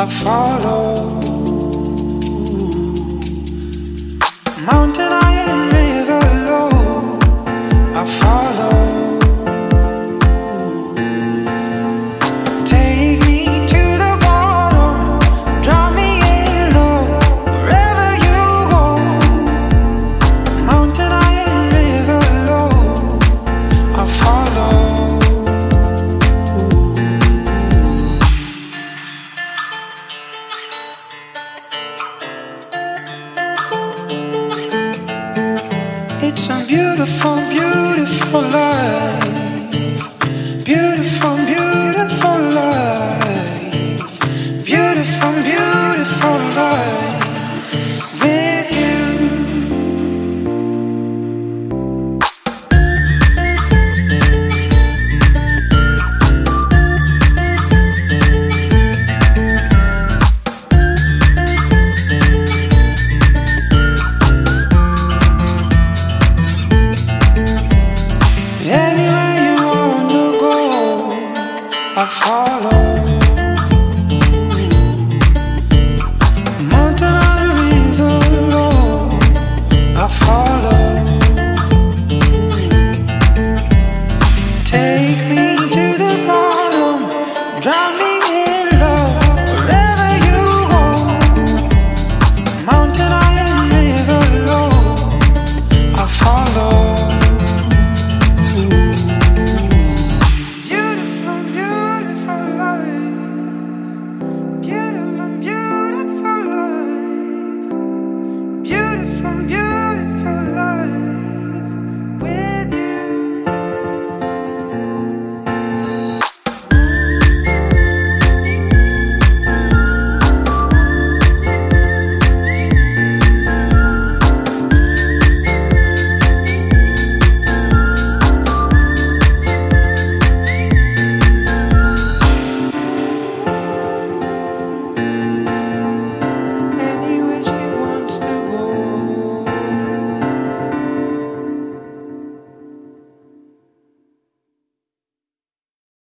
I follow. Mountain beautiful, beautiful life. Beautiful, beautiful life. Beautiful, beautiful life. I follow. I follow.